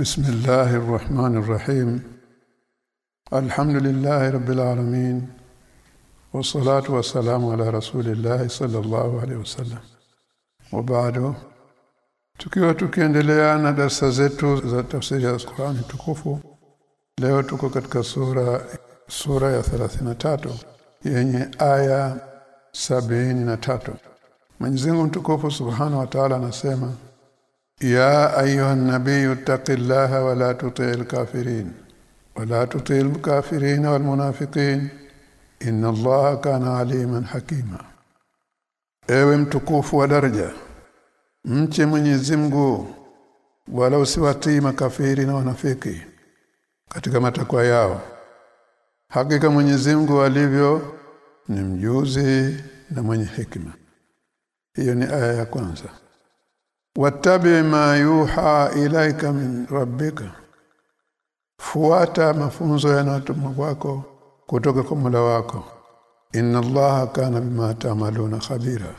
بسم الله الرحمن الرحيم الحمد لله رب العالمين والصلاة والسلام على رسول الله صلى الله عليه وسلم وبعد tukiwa tukiendelea na darasa zetu za tafsiri ya Qur'ani tukufu leo tuko katika sura sura ya 33 yenye aya sabini na tatu Mwenyezi Mungu mtukufu Subhanahu wa Ta'ala anasema ya ايها النبي اتق الله ولا تطع الكافرين ولا تطع الكافرين والمنافقين ان الله كان عليما حكيما. Ewe mtukufu wa daraja mche Mwenyezi Mungu wala usiwatii makafiri na wanafiki katika matakwa yao. Hakika Mwenyezi Mungu alivyo ni mjuzi na mwenye hekima. Hiyo ni aya ya kwanza wattabi ma yuha ilaika min rabbika. Fuata mafunzo yanayotumwa kwako kutoka kwa mula wako. Inna allaha kana bima ta'maluna khabira.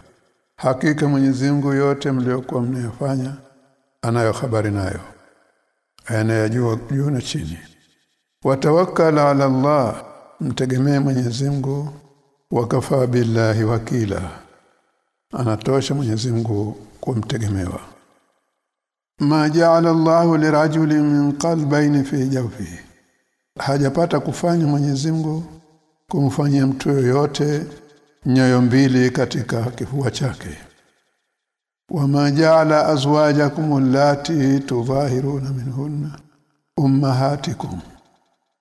Hakika Mwenyezi Mungu yote mliokuwa mnayofanya anayo habari nayo. Anayajua juu na chini. Watawakkal ala Allah mtegemee Mwenyezi Mungu wakafa billahi wakila anatosha Mwenyezi Mungu kumtegemewa. Ma ja'ala Allah lirajulin min qalbayn fi jawfihi hajapata kufanya Mwenyezi Mungu kumfanyia mtu yoyote nyoyo mbili katika kifua chake. Wama ja'ala azwajakum allati tudhahiruna minhunna ummahatikum.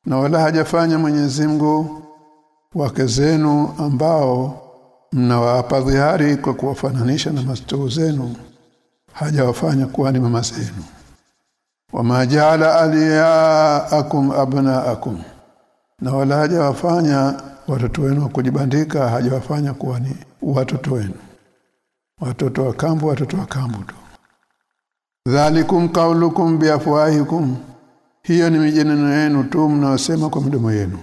Na wala hajafanya Mwenyezi Mungu wake zenu ambao mnawapa dhihari kwa kuwafananisha na mastuu zenu hajawafanya kuwa ni mama zenu. Wama ja'ala aliyaakum abnaakum na wala hajawafanya watoto wenu kujibandika hajawafanya kuwa ni watoto wenu. Watoto wa kambo watoto wa kambo tu. Dhalikum qaulukum biafwahikum hiyo ni mijeneno yenu tu mnaosema kwa midomo yenu.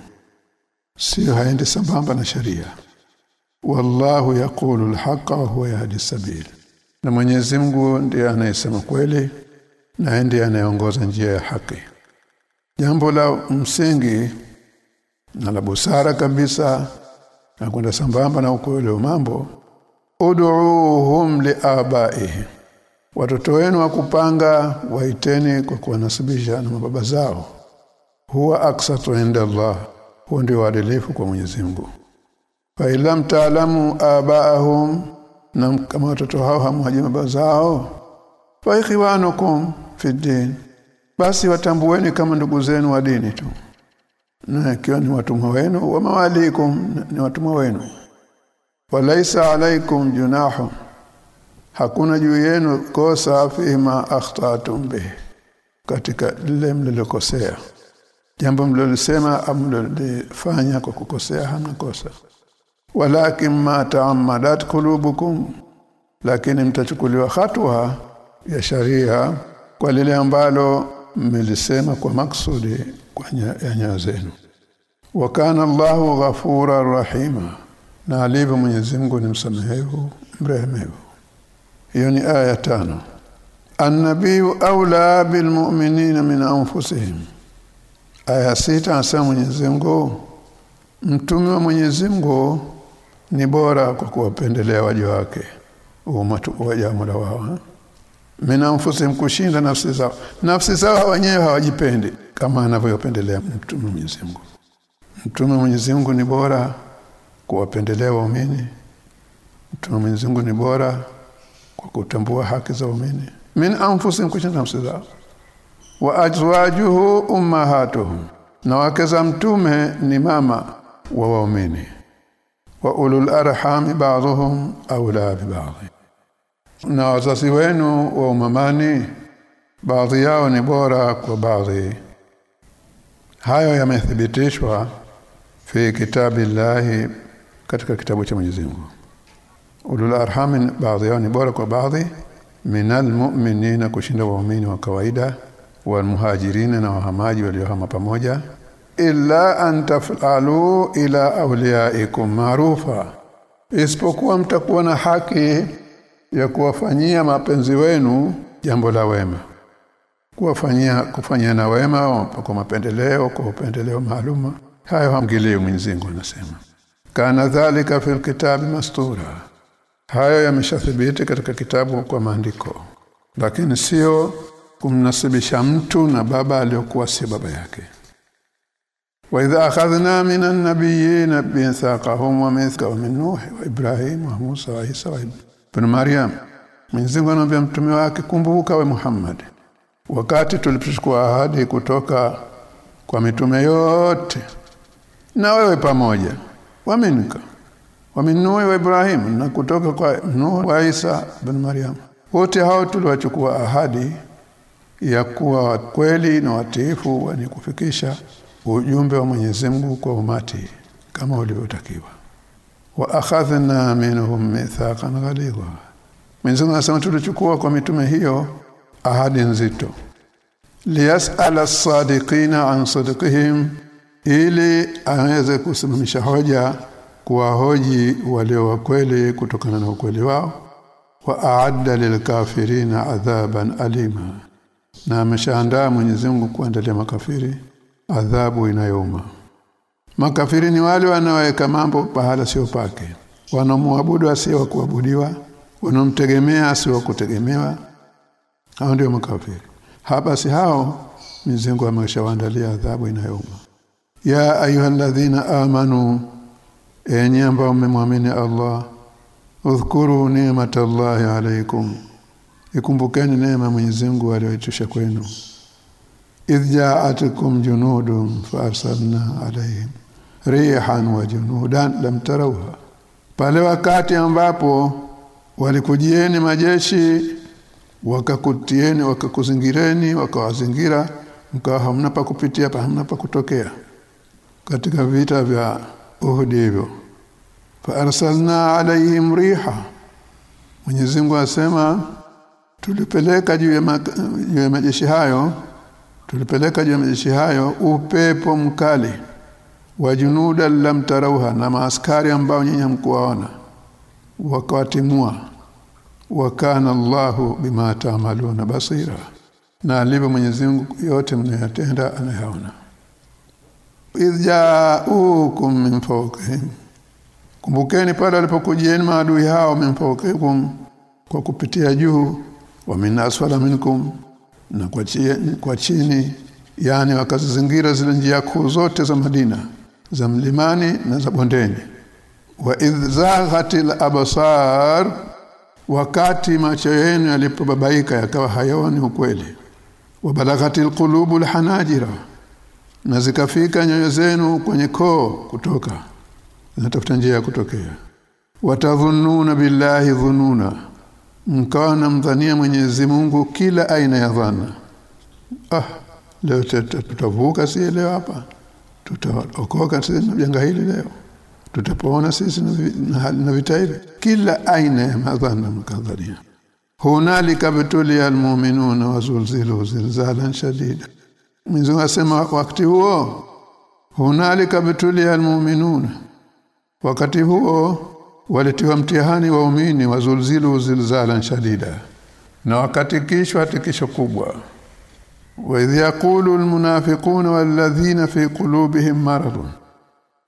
Sio haendi sambamba na sharia wallahu yaqulu alhaqa wa huwa yahdi sabil na Mwenyezi Mungu ndiye anayesema kweli na ndiye anayeongoza njia ya haki. Jambo la msingi na la busara kabisa na kwenda sambamba na ukweli wa mambo ud'uuhum liabaihim watoto wenu wakupanga waiteni kwa kuwanasibisha na mababa zao. Huwa aksatu inda Allah huwa ndio uadilifu kwa Mwenyezi Mungu fa ilam ta'lamu abaahum na kama watoto hao hamwaji baba zao fa ikhwanukum fi din basi watambueni kama ndugu zenu wa dini tu. Na ikiwa ni watumwa wenu wa mawalikum ni watumwa wenu. Walaisa alaikum junahu hakuna juu yenu kosa fima akhtatum bihi katika lile mlilokosea. Jambo mlilolisema amlilofanya kwa kukosea hamna kosa walakin ma taammadat qulubukum. Lakini mtachukuliwa hatua ya sharia kwa lile ambalo mmelisema kwa maksudi kwa ya nyayo zenu. Wa kana Allahu ghafura rahima. Na alivyo Mwenyezi Mungu ni msamehevu mrehemevu hiyo ni aya tano. Annabiyu aula bil mu'minina min anfusihim. Aya sita anasema Mwenyezi Mungu mtume wa Mwenyezi Mungu ni bora kwa kuwapendelea waja wake. Umatu waja mola wao minanfusi mkushinda kushinda nafsi zao. Nafsi zao wenyewe hawajipendi kama anavyopendelea mtume Mwenyezi Mungu. Mtume Mwenyezi Mungu ni bora kuwapendelea waumini. Mtume Mwenyezi Mungu ni bora kwa kutambua haki za waumini. Min mkushinda kushinda nafsi zao. Wa azwajuhu ummahatuhum. Na wake za mtume ni mama wa waumini wa ulul arhami ba'dhum awla bi ba'd na wazazi wenu wa umamani baadhi yao ni bora kwa baadhi. Hayo yamethibitishwa fi kitabillahi katika kitabu cha Mwenyezi Mungu. Ulul arham baadhi yao ni bora kwa baadhi. Minal mu'minina kushinda waumini wa kawaida wal muhajirina na wahamaji waliohama pamoja illa an taf'alu ila awliyaikum maarufa isipokuwa mtakuwa na haki ya kuwafanyia mapenzi wenu jambo la wema. Kuwafanyia kufanyia na wema kwa mapendeleo kwa upendeleo maalum. Hayo hamgilii Mwenyezi anasema. Kana dhalika fil kitabi mastura. Hayo yameshathibiti katika kitabu kwa maandiko. Lakini sio kumnasibisha mtu na baba aliyokuwa si baba yake wa idha akhadhna النبيين nabiyyin mithaqahum wa نوح wa ibrahim wa ibn maryam. Mwenyezi Mungu anamwambia mtume wake kumbuka we Muhammad wakati tulipochukua ahadi kutoka kwa mitume yote na wewe pamoja waminka wa min Nuh wa Ibrahim na kutoka kwa Nuh wa Isa bin Maryam. Wote hao tuliwachukua ahadi ya kuwa kweli na watiifu wenye kufikisha ujumbe wa Mwenyezi Mungu kwa umati kama ulivyotakiwa. Wa akhadhna minhum mithaqan ghalidha Mwenyezi Mungu anasema tulichukua kwa mitume hiyo ahadi nzito. Liyas'ala as-sadiqina an sidqihim ili aweze kusimamisha hoja kuwahoji walio wa kweli kutokana na ukweli wao. Wa a'adda lilkafirina adhaban alima. Na ameshaandaa Mwenyezi Mungu kuandalia makafiri adhabu inayouma. Makafiri ni wale wanaoweka mambo pahala sio pake. Wanaomwabudu asiye kuabudiwa wanaomtegemea asiye kutegemewa. Hao ndio makafiri. Hapa si hao mizengo ameshawaandalia adhabu inayouma. Ya ayyuhalladhina amanu enyi ambao mmemwamini Allah udhkuru ni'matallahi alaykum. Ikumbukeni neema Mwenyezi Mungu kwenu idh ja'atukum junudun farsalna alayhim rihan wa junudan lam tarawha pale wakati ambapo walikujieni majeshi wakakutieni wakakuzingireni wakawazingira mkawa hamna pa kupitia pa hamna pa kutokea. katika vita vya Uhud hivyo arsalna alaihim riha. Mwenyezi Mungu asema tulipeleka juu ya majeshi hayo tulipeleka juu ya majeshi hayo upepo mkali wa junuda lam tarauha na maaskari ambao nyinyi hamkuwaona. Wakawatimua. Wakana Allahu bima taamaluna basira. Na alivyo Mwenyezi Mungu yote mnayotenda anayaona. Idja'ukum min fawqihim. Kumbukeni pale walipokujieni maadui hao fawqikum kwa kupitia juu wa min asfala minkum na kwa chini, kwa chini yani wakazizingira zile njia kuu zote za Madina za mlimani na za bondeni. Wa idh abasar wakati macho yenu yalipobabaika yakawa hayoni ukweli. Wa balaghatil qulubul hanajira na zikafika nyoyo zenu kwenye koo kutoka. Zinatafuta njia ya kutokea. Watadhununa billahi dhununa mkawa namdhania Mwenyezi Mungu kila aina ya dhana. Ah leo tutavuka si leo hapa? Tutaokoka sisi na janga hili leo? Tutapona sisi na, vita hivi? Kila aina ya madhana mkadharia hunalika bitulia almu'minuna wazulzilu zilzalan shadida. Mizo asema wakati huo hunalika bitulia almu'minuna. Wakati huo walitiwa mtihani waumini wazulzilu zilzalan shadida na wakatikishwa tikisho kubwa. Wa idh yaqulu almunafiqun walladhina fi qulubihim marad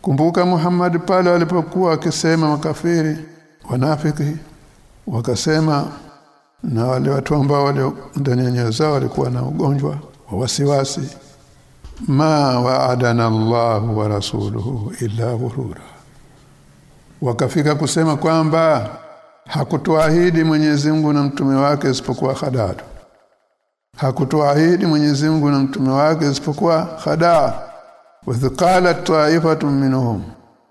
kumbuka Muhammad pale alipokuwa akisema makafiri wanafiki wakasema na wale watu ambao wale ndani ya zao walikuwa na ugonjwa wa wasiwasi. Ma wa'adana Allah wa rasuluhu illa ghurura wakafika kusema kwamba hakutuahidi Mwenyezi Mungu na mtume wake isipokuwa hadaa hakutuahidi Mwenyezi Mungu na mtume wake isipokuwa hadaa wa qala ta'ifatun minhum.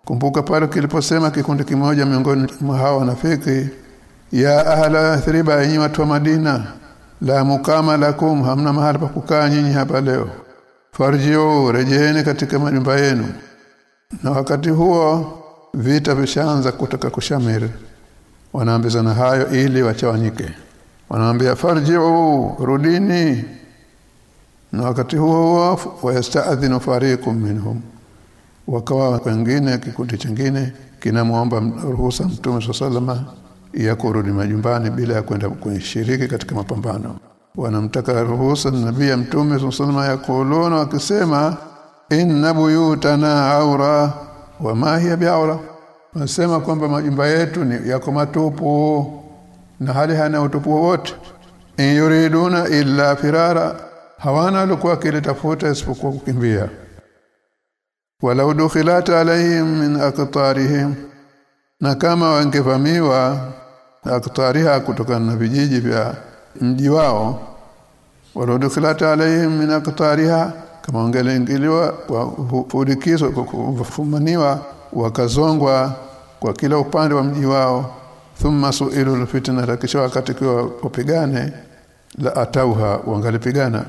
Kumbuka pale kiliposema kikundi kimoja miongoni mwa hao wanafiki ya ahla thriba yenyi watu wa Madina la mukama lakum hamna mahali pa kukaa nyinyi hapa leo. Farjiu rejeeni katika majumba yenu. Na wakati huo vita vishaanza kutoka kushamiri. Wanaambizana hayo ili wachawanyike. Wanaambia farjiu rudini. Na wakati huo huo wayastaadhinu fariqum minhum. Wakawa wengine kikundi kingine kinamuomba ruhusa mtume sallama ya kurudi majumbani bila ya kwenda kushiriki katika mapambano. Wanamtaka ruhusa nabii mtume sallallahu yakuluna wakisema inna buyutana aura wa ma hiya bi'aura wanasema kwamba majumba yetu ni yako matupu na hali hana utupu wote in yuriduna illa firara. Hawana alikuwa kilitafuta isipokuwa kukimbia. Walau dukhilat alaihim min aqtarihim. Na kama wangevamiwa aqtariha kutokana na vijiji vya mji wao. Walau dukhilat alaihim min aqtariha kama wangelingiliwa kwa kufumaniwa wakazongwa kwa kila upande wa mji wao thumma su'ilu alfitna kisha wakati kwa kupigane la atauha wangalipigana.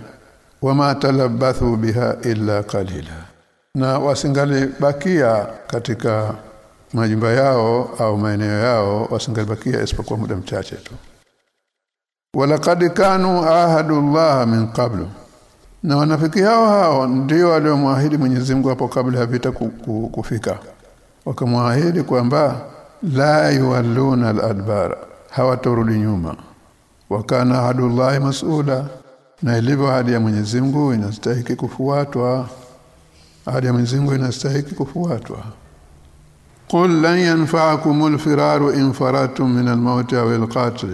Wama talabathu biha illa qalila. Na wasingalibakia katika majumba yao au maeneo yao wasingalibakia isipokuwa muda mchache tu. Walaqad kanu ahadullah min qablu na wanafiki hao hao ndio waliomwahidi Mwenyezi Mungu hapo kabla ya vita kufika. Wakamwahidi kwamba la yuwalluna al-adbara hawatorudi nyuma. Wakana hadullahi mas'ula na ilivyo hadi ya Mwenyezi Mungu inastahili kufuatwa. Ahadi ya Mwenyezi Mungu inastahili kufuatwa. Qul lan yanfa'akum al-firaru in faratum min al-maut aw al-qatl.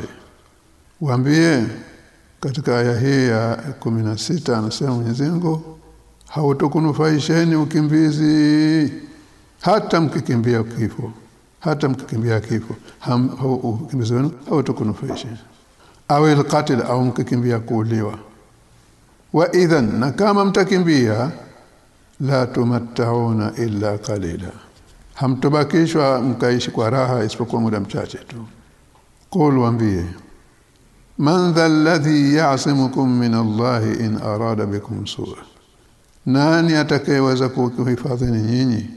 Waambie katika aya hii ya 16 anasema Mwenyezi Mungu hautokunufaisheni ukimbizi hata mkikimbia kifo hata mkikimbia kifo. Ukimbizi wenu hautokunufaisheni. Au alqatil au mkikimbia kuuliwa. Wa idhan na kama mtakimbia la tumattauna illa qalila. Hamtobakishwa mkaishi kwa raha isipokuwa muda mchache tu. Qul waambie man dha alladhi ya'simukum min Allah in arada bikum su'a. Nani atakayeweza kuhifadhini nyinyi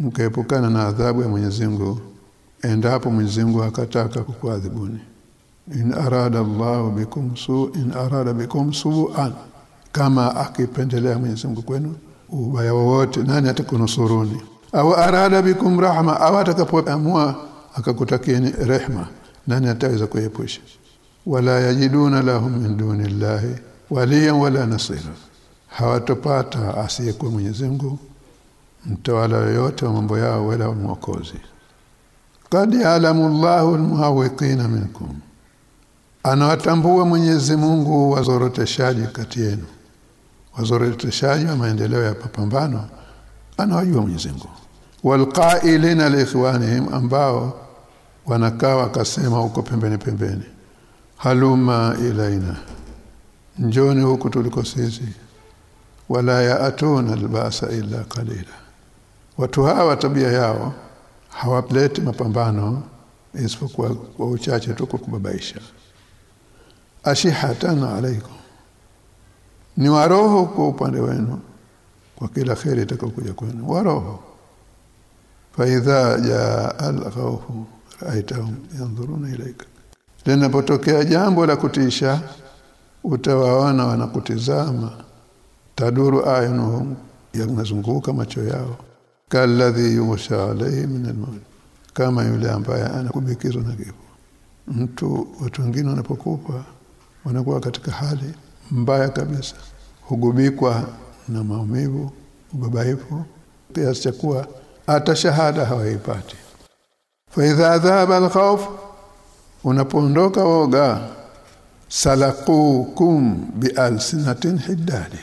mkaepukana na adhabu ya Mwenyezi Mungu endapo Mwenyezi Mungu akataka kukuadhibuni? In arada Allah bikum su in arada bikum su'an. Kama akipendelea Mwenyezi Mungu kwenu ubaya wowote nani atakunusuruni? Au arada bikum rahma au atakapoamua akakutakieni rehma nani ataweza kuepusha wala yajiduna lahum min duni llahi waliyan wala nasira hawatopata asiyekuwa Mwenyezi Mungu mtawala yoyote wa mambo yao wala mwokozi. Qad ya'lamu llahu almuhawwiqina minkum. Anawatambua Mwenyezi Mungu wazoroteshaji kati yenu. Wazoroteshaji wa maendeleo ya papambano anawajua Mwenyezi Mungu. Walqailina liikhwanihim ambao wanakaa wakasema huko pembeni pembeni haluma ilaina. Njoni huku tuliko sisi. Wala yaatuna albasa illa qalila. Watu hawa tabia yao hawapleti mapambano isipokuwa kwa uchache tu kukubabaisha ashihatan alaikum ni waroho kwa upande wenu kwa kila kheri itakayokuja kwenu. Waroho fa idha jaa al-khawfu yandhuruna ilaika linapotokea jambo la kutisha utawaona wanakutizama. Taduru ayunuhum yanazunguka macho yao. Kalladhi yusha alayhi min almaut. Kama yule ambaye anakubikizwa na kifo mtu watu wengine wanapokupa wanakuwa katika hali mbaya kabisa. Hugubikwa na maumivu ubabaifu kiasi cha kuwa hata shahada hawaipati. Fa idha dhaba al-khawf unapoondoka woga salaqukum bialsinatin hiddadi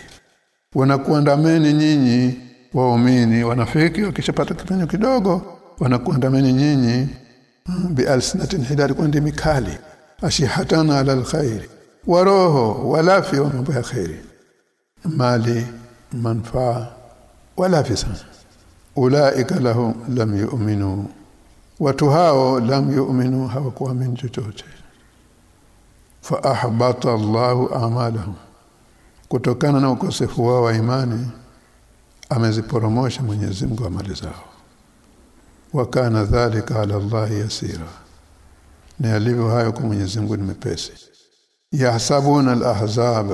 wanakuandameni nyinyi waumini wanafiki wakishapata kipenyo kidogo wanakuandameni nyinyi bialsinatin hiddadi kwa ndimi kali ashihatana ala alkhair wa roho walafi wa mambo ya khairi. Mali manfaa wala fi sana. Ulaika lahum lam yu'minu watu hao lam yu'minu hawakuamini chochote. Fa ahbata Allahu a'malahum. Kutokana na ukosefu wao wa imani ameziporomosha Mwenyezi Mungu amali zao. Wakana dhalika ala Allah yasira. Ni alivyo hayo kwa Mwenyezi Mungu ni mepesi. Yahsabuna al-ahzab.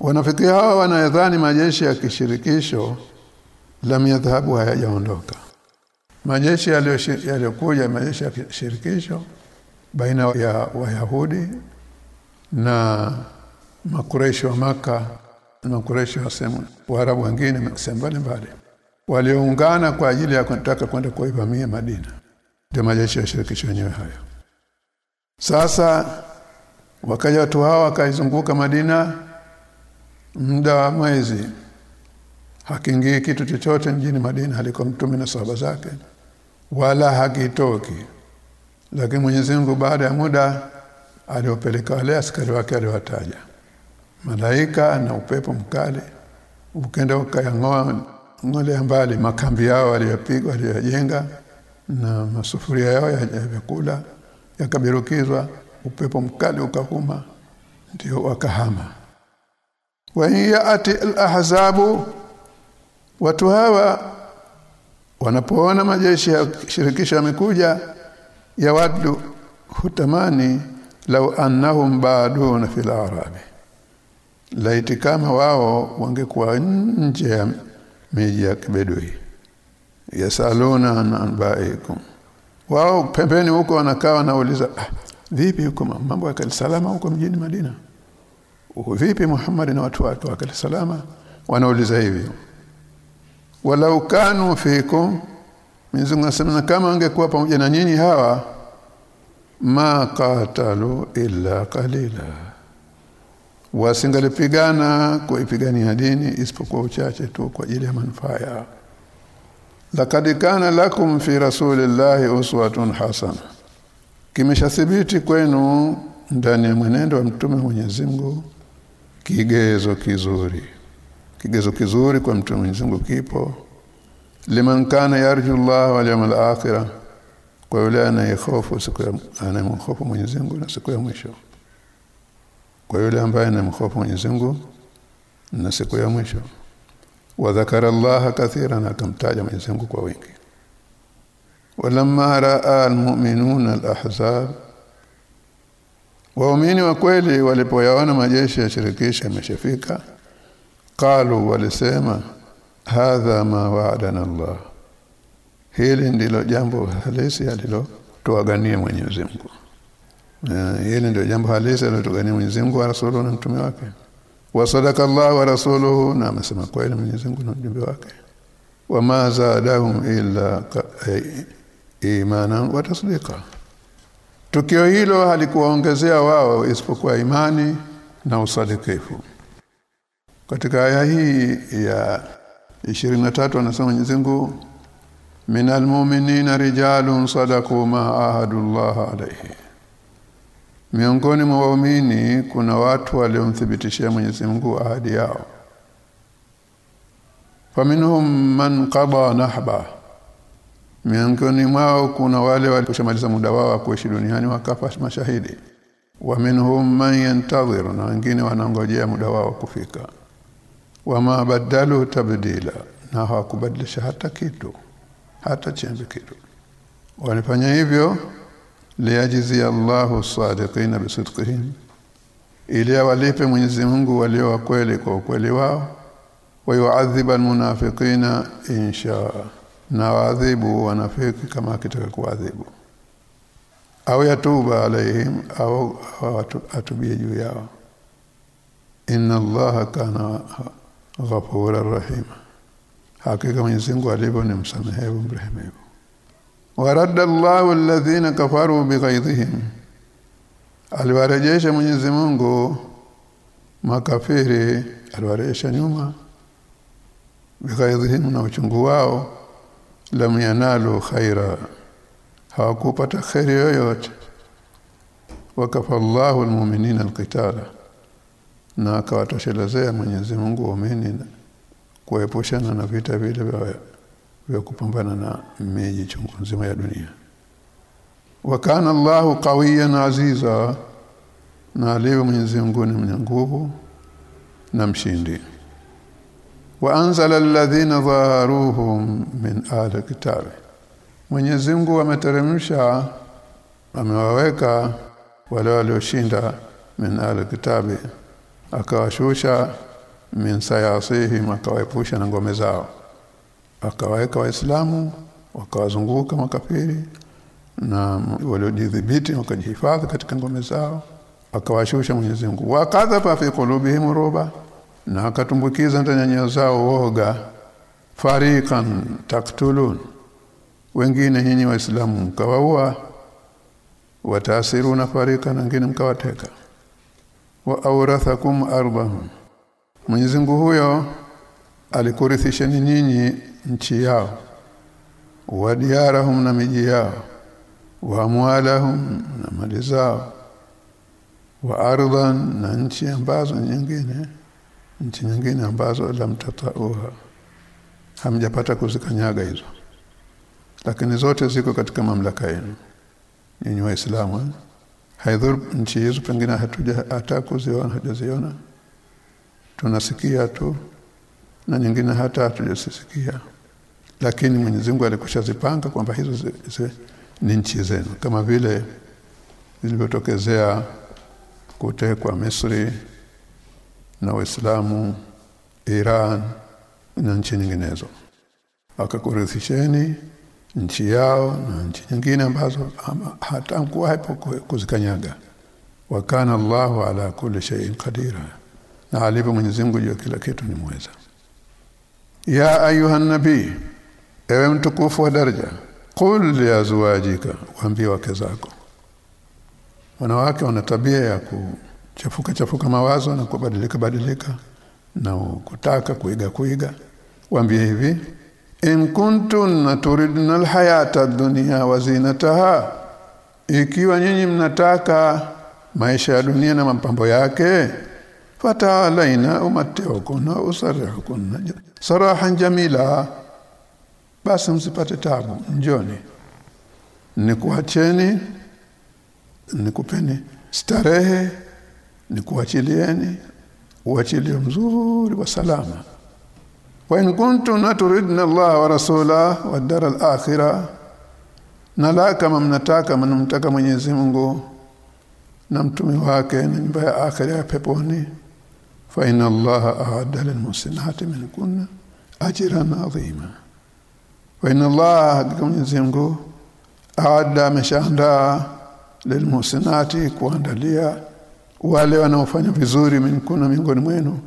Wanafikia hawa wanayadhani majeshi ya kishirikisho lam yadhhabu hayajaondoka majeshi yaliyokuja majeshi ya shirikisho baina ya wayahudi na makureshi wa maka na makureshi wa sehemu Waarabu wengine sehemu mbalimbali. Walioungana kwa ajili ya kutaka kwenda kuivamia Madina. Ndio majeshi ya shirikisho yenyewe hayo. Sasa wakaja watu hawa wakaizunguka Madina muda wa mwezi hakiingii kitu chochote mjini Madina haliko mtume na sahaba zake wala hakitoki. Lakini Mwenyezi Mungu baada ya muda aliopeleka wale askari wake aliwataja. Malaika na upepo mkali ukenda ukayangoa ngole mbali makambi yao waliyopigwa waliyojenga na masufuria yao ya vyakula yakabirukizwa upepo mkali ukahuma ndio wakahama. Wa hiya al-ahzabu watu hawa wanapoona majeshi ya shirikisho yamekuja ya wadu hutamani lau annahum baaduna fil arabi. Laiti kama wao wangekuwa nje ya miji ya kibedui. Yasaluna an anbaikum wao pembeni huko wanakaa wanauliza ah, vipi huko mambo ya salama huko mjini Madina? Vipi Muhammad na watu wake wa salama? Wanauliza hivi walau kanu fikum Mwenyezi Mungu kama wangekuwa pamoja na nyinyi hawa ma qatalu illa qalila. Wasingalipigana kuipigania dini isipokuwa uchache tu kwa ajili ya manufaa yao. Laqad kana lakum fi rasulillahi uswatun hasana. Kimeshathibiti kwenu ndani ya mwenendo wa mtume Mwenyezi Mungu kigezo kizuri kigezo kizuri kwa mtu Mwenyezi Mungu kipo. Liman kana yarju Allah wal yawmal akhirah kwa yule anayehofu siku ya anayemhofu Mwenyezi Mungu na siku ya mwisho. Kwa yule ambaye anamhofu Mwenyezi Mungu na siku ya mwisho. Wa dhakara Allah kathiran akamtaja Mwenyezi Mungu kwa wingi. Walamma raa almu'minuna alahzab waumini wa kweli walipoyaona majeshi ya shirikisho yameshafika qalu walisema hadha ma wa'adana Allah. Hili ndilo jambo halisi alilotuagania Mwenyezi Mungu. Hili ndio jambo halisi alilotugania Mwenyezi Mungu wa rasuluhu na mtume wake. Wa sadaka Allah wa rasuluhu na amesema kweli Mwenyezi Mungu na mjumbe wake. Wa ma zadahum illa imanan wa tasdiqa. Tukio hilo halikuwaongezea wao isipokuwa imani na usadikifu katika aya hii ya 23 anasema Mwenyezi Mungu minal mu'minina rijalun sadaku ma ahadullah alayhi. Miongoni mwa waumini kuna watu waliomthibitishia Mwenyezi Mungu ahadi yao. Faminhum man qada nahba. Miongoni mwao kuna wale walioshamaliza muda wao wa kuishi duniani wakafa mashahidi. Wa minhum man yantadhir na wengine wanangojea muda wao kufika wama badalu tabdila na hawakubadilisha hata kitu hata chembe kitu wanafanya hivyo liyajizi Allahu sadiqina bisidqihim ili awalipe Mwenyezi Mungu walio wa kweli kwa ukweli wao wa yu'adhiba almunafiqina insha na waadhibu wanafiki kama akitaka kuadhibu. Au yatuba alaihim au atubie juu yao. Inna allaha kana ghafura rahim. Hakika Mwenyezi Mungu alivyo ni msamehevu mrehemevu waradda Allahu alladhina kafaru bighaidhihim aliwarejesha Mwenyezi Mungu makafiri aliwarejesha nyuma. Bighaidhihim na uchungu wao lam yanalu khaira. Hawakupata khairi yoyote. Wakafa Allahu almu'minina alqitala na akawatoshelezea Mwenyezi Mungu waamini kuepushana na vita vile vya vya kupambana na miji chungu nzima ya dunia. Wa kana Allahu qawiyan aziza na alivyo Mwenyezi Mungu ni mwenye nguvu na mshindi. Wa anzala alladhina dhaharuhum min ahli kitab Mwenyezi Mungu ameteremsha amewaweka wale walioshinda min ahli kitabi akawashusha min sayasihim akawaepusha na ngome zao. Akawaweka waislamu wakawazunguka makafiri na waliojidhibiti wakajihifadhi katika ngome zao. Akawashusha Mwenyezi Mungu. Wakadhaba fi qulubihim ruba na akatumbukiza ndani ya nyoyo zao woga. Fariqan taktulun wengine nyinyi waislamu mkawaua. Wataasiruna fariqan wengine mkawateka wa awrathakum ardahum. Mwenyezi Mungu huyo alikurithisheni nyinyi nchi yao wa diyarahum na miji yao wa amwalahum na mali zao wa ardhan na nchi ambazo nyingine nchi nyingine ambazo lam tatauha. Hamjapata kuzikanyaga hizo lakini zote ziko katika mamlaka yenu. Nyinyi waislamu eh? haidhur nchi hizo pengine hatuja hata kuziona hatujaziona tunasikia tu na nyingine hata hatujasikia lakini Mwenyezi Mungu alikushazipanga kwamba hizo zi, zi, ni nchi zenu. Kama vile zilivyotokezea kutekwa Misri na Uislamu Iran na nchi nyinginezo. Akakurithisheni nchi yao na nchi nyingine ambazo hata hapo kuzikanyaga. Wakana Allahu ala kulli shay'in qadira. Na alipo Mwenyezi Mungu juu kila kitu ni mweza. Ya ayuha nabii ewe mtukufu wa daraja qul li azwajika waambie wake zako. Wanawake wana tabia ya kuchafuka chafuka mawazo na kubadilika badilika na kutaka kuiga kuiga. Waambie hivi in kuntunna turidna alhayata ad-dunya wa zinataha ikiwa nyinyi mnataka maisha ya dunia na mapambo yake fatalaina umattiukuna usarihukuna sarahan jamila. Basi msipate tabu njoni. Nikuacheni nikupeni starehe nikuachilieni uachilio mzuri wa salama wa in kuntum turidna Allah wa rasula wa dar al-akhirah na la kama mnataka mnamtaka Mwenyezi Mungu na mtume wake na nyumba ya akhira ya peponi fa inna Allah a'adda lil musinati min kunna ajran 'azima. Wa inna Allah Mwenyezi Mungu a'adda ameshaandaa lil muslimati kuandalia wale wanaofanya vizuri minkuna miongoni mwenu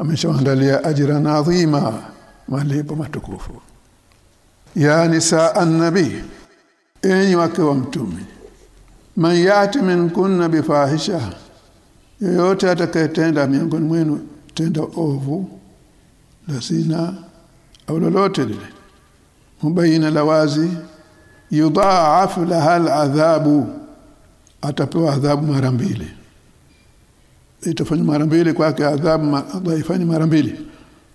ameshaandalia ajran adhima malipo matukufu. Ya nisa an-nabi enyi wake wa mtume man yati minkunna bifahisha yoyote atakayetenda miongoni mwenu tenda ovu la zina au lolote lile. Mubaina la wazi yudhaafu laha ladhabu atapewa adhabu mara mbili itafanya mara mbili kwake adhabu dhaifani mara mbili.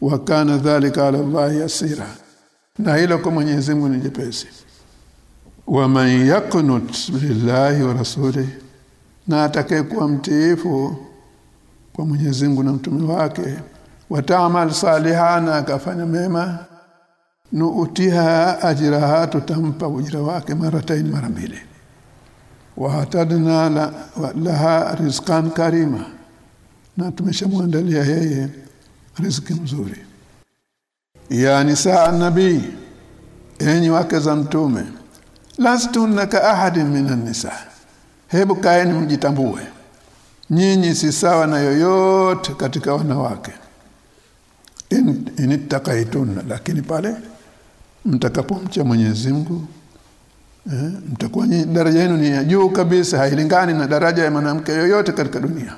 Wa kana dhalika ala Allah yasira. Na hilo kwa Mwenyezi Mungu ni jepesi. Wa man yaqnut lillahi wa rasulihi na atakayekuwa mtiifu kwa Mwenyezi Mungu na mtume wake wataamal salihana akafanya mema nuutiha ajraha tutampa ujira wake mara tain mara mbili. Wa hatadna la, laha rizqan karima na tumeshamwandalia yeye riziki mzuri ya nisa nabii enyi wake za mtume lastunna ka ahadi minan nisa. Hebu kaeni mjitambue. Nyinyi si sawa na yoyote katika wanawake. In, lakini pale mtakapomcha Mwenyezi Mungu eh, mtakuwa daraja yenu ni ya juu kabisa hailingani na daraja ya mwanamke yoyote katika dunia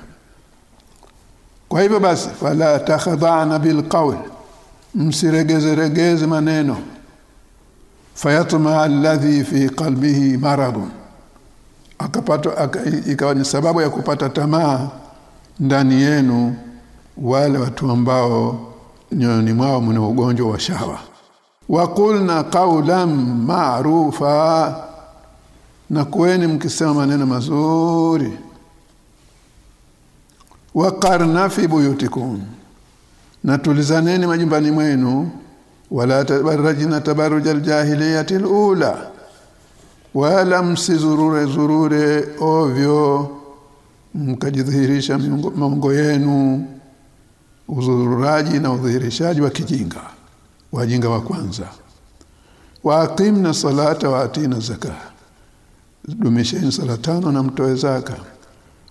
kwa hivyo basi fala takhadana bilqawl msiregeze regeze maneno. Fayatma alladhi fi qalbihi maradun. Akapata ikawa ni sababu ya kupata tamaa ndani yenu wale watu ambao nyoyoni mwao mna ugonjwa wa shawa. Waqulna qawlan ma'rufa na kueni mkisema maneno mazuri waqarna fi buyutikum. Na tulizaneni majumbani mwenu. Wala tabarrajna tabarrujal jahiliyatil ula wala msizurure zurure ovyo. Mkajidhihirisha maungo yenu. Uzururaji na udhihirishaji wa kijinga. Wajinga wa kwanza. Waaqimna salata waatina zaka dumisheni sala tano na mtoe zaka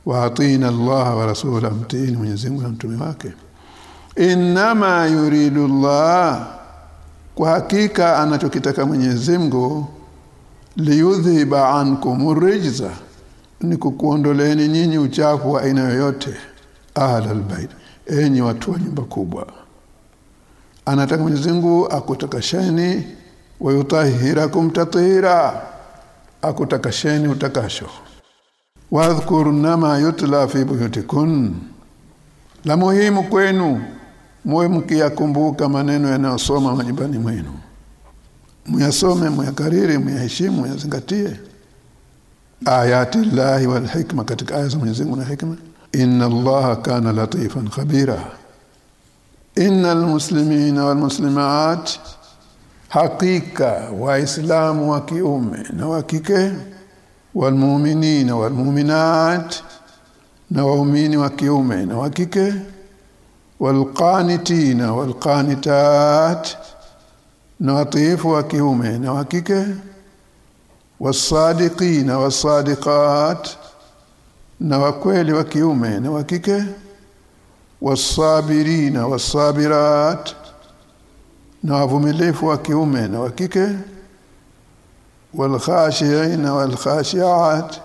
wa atina Allah wa rasulahu mtini Mwenyezi Mungu na mtume wake. Inma yuridu Allah kwa hakika anachokitaka Mwenyezi Mungu liyudhiba ankum rijza ni kukuondoleni nyinyi uchafu wa aina yoyote ahla albayt enyi watu wa nyumba kubwa. Anataka Mwenyezi Mungu akutakasheni wa yutahhirakum tathira akutakasheni utakasho wadhkurna ma yutla fi buyutikun la muhimu kwenu muwe mkiyakumbuka maneno yanayosoma majumbani mwenu. Muyasome muyakariri muyaheshimu muyazingatie. Ayati llahi wal hikma katika aya za Mwenyezi na hikma. Inna allaha kana latifan khabira. Innal muslimina wal muslimat hakika waislamu wa kiume na wa kike walmu'minina walmu'minat na waumini wa kiume na wa kike walqanitina walqanitat na watiifu wa kiume na wa kike wasadiqina wasadiqat na wakweli wa kiume na wa kike wasabirina wasabirat na wavumilifu wa kiume na wa kike walkhashiina walkhashiat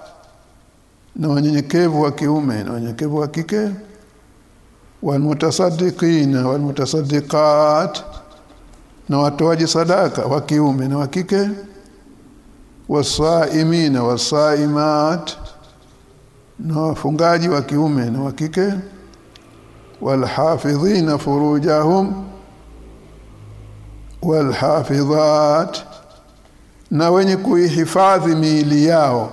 na wanyenyekevu wa kiume na wanyenyekevu wa kike. Walmutasaddiqina walmutasaddiqat. Na watoaji sadaka wa kiume na wa kike. Wasaimina wasaimat na wafungaji wa kiume na wa kike. Walhafidhina furujahum. Walhafidhat na wenye kuihifadhi miili yao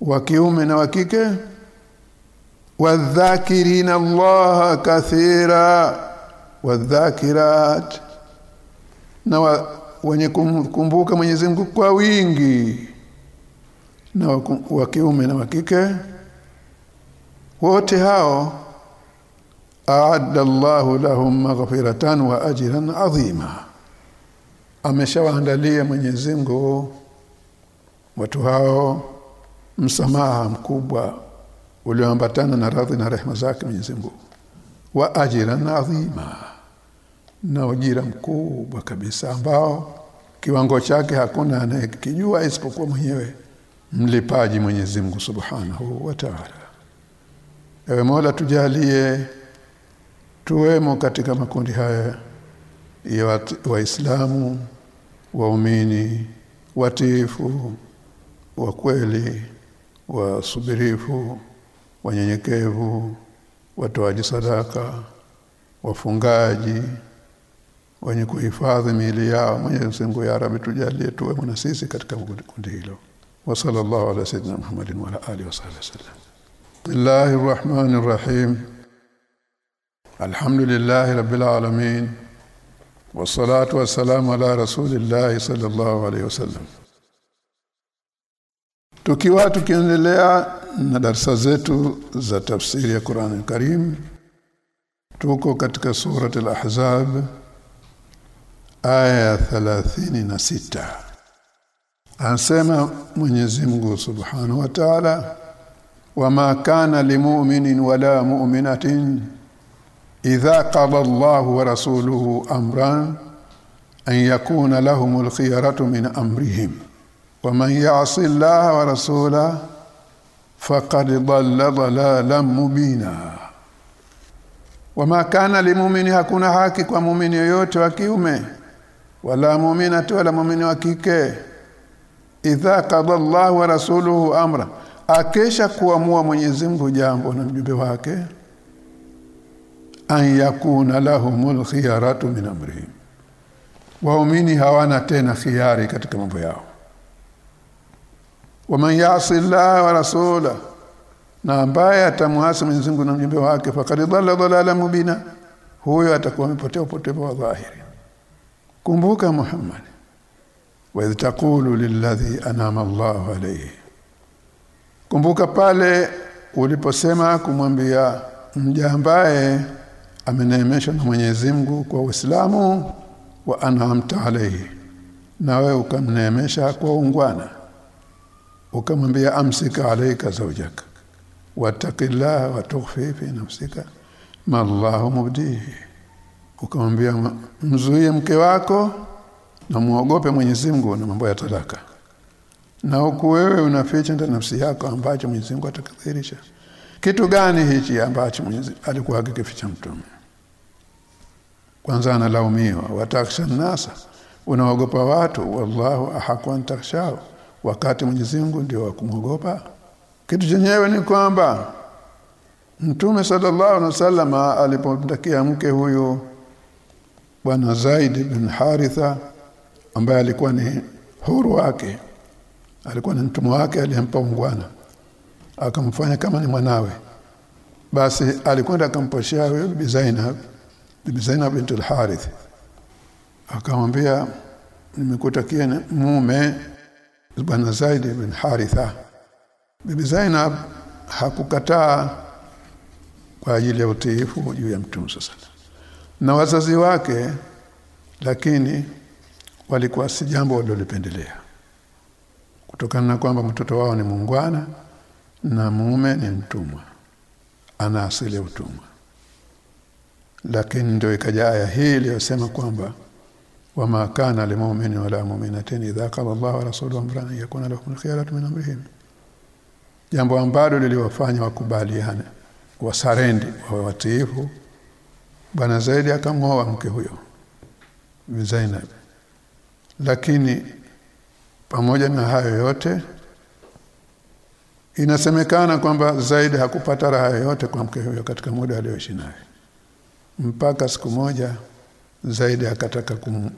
wa kiume na wa kike wadhakirina Allah kathira wadhakirat na wa, wenye kumkumbuka Mwenyezi Mungu kwa wingi na wa kiume na wa kike wote hao aadda Allahu lahum maghfiratan wa ajran adhima ameshawaandalia Mwenyezi Mungu watu hao msamaha mkubwa ulioambatana na radhi na rehema zake Mwenyezi Mungu. Wa ajiran adhima na ujira mkubwa kabisa ambao kiwango chake hakuna anayekijua isipokuwa mwenyewe mlipaji Mwenyezi Mungu Subhanahu wa Ta'ala. Ewe Mola tujalie tuwemo katika makundi haya ya waislamu waumini watifu wa kweli wasubirifu wanyenyekevu watoaji sadaka wafungaji wenye kuhifadhi miili yao. Mwenyezi Mungu ya Rabbi tujalie tuwe na sisi katika kundi hilo. Wa sallallahu ala sayyidina Muhammadin wa ala alihi wasallam Bismillahir Rahmanir Rahim Alhamdulillahi Rabbil Alamin Wassalatu wassalamu ala Rasulillah sallallahu alayhi wasallam Tukiwa tukiendelea na darasa zetu za tafsiri ya Qur'an Karim tuko katika surat al-Ahzab aya 36 Anasema Mwenyezi Mungu Subhanahu wa Ta'ala wama kana limu'minin wala mu'minatin idha qada Allahu wa rasuluhu amran an yakuna lahumul khiyaratu min amrihim. Wa man ya'si Allah wa rasulahu faqad dhalla dhalalan mubina. Wama kana limumini hakuna haki kwa mumini yoyote wa kiume wala muumina wala mumini wa kike. Idha qada Allahu wa rasuluhu amra akesha kuamua Mwenyezi Mungu jambo na mjumbe wake an yakuna lahumul khiyaratu min amrihim. Waumini hawana tena khiari katika mambo yao. Waman yasi Allah wa rasula na ambaye atamwasi Mwenyezi Mungu na mjumbe wake faqad dhalla dhalala mubina huyo atakuwa amepotea upotevu wa dhahiri. Kumbuka Muhammad wa idh taqulu lilladhi anama Allahu alayhi. Kumbuka pale uliposema kumwambia mja ambaye ameneemeshwa na Mwenyezi Mungu kwa Uislamu wa an'amta alayhi. Na wewe ukamneemesha kwa ungwana. Ukamwambia amsika alayka zawjaka wattaqillaha wa tukhfi fi nafsika. Ma Allahu mubdihi ukamwambia mzuie mke wako na muogope Mwenyezi Mungu na mambo ya talaka. Na huku wewe unaficha ndani nafsi yako ambacho Mwenyezi Mungu atakadhirisha. Kitu gani hichi ambacho Mwenyezi alikuwa akikificha mtume kwanza analaumiwa. Wataksha nasa unaogopa watu wallahu ahaku an takhshao wakati Mwenyezi Mungu ndio wakumwogopa kitu chenyewe ni kwamba Mtume sallallahu alaihi wasallam alipomtakia mke huyu bwana Zaid bin Haritha ambaye alikuwa ni huru wake alikuwa ni mtumwa wake aliyempa ungwana akamfanya kama ni mwanawe. Basi alikwenda akamposhia huyo bibi Zainab Zainab bint al-Harith. Akamwambia nimekutakia mume bwana Zaid bin Haritha. Bibi Zainab hakukataa kwa ajili ya utiifu juu ya mtume sasa na wazazi wake lakini walikuwa si jambo walilolipendelea. Kutokana na kwamba mtoto wao ni muungwana na mume ni mtumwa. Ana asili ya utumwa lakini ndio ikaja aya hii iliyosema kwamba wama kana limu'mini wala mu'minatin idha qala Allahu wa rasuluhu amran yakuna lahum khiyaratu min amrihim. Jambo ambalo liliwafanya wakubaliane wasarendi wa watiifu. Bwana zaidi akamwoa mke huyo Zainab. Lakini pamoja na hayo yote inasemekana kwamba zaidi hakupata raha yoyote kwa mke huyo katika muda alioishi naye mpaka siku moja zaidi akataka kum,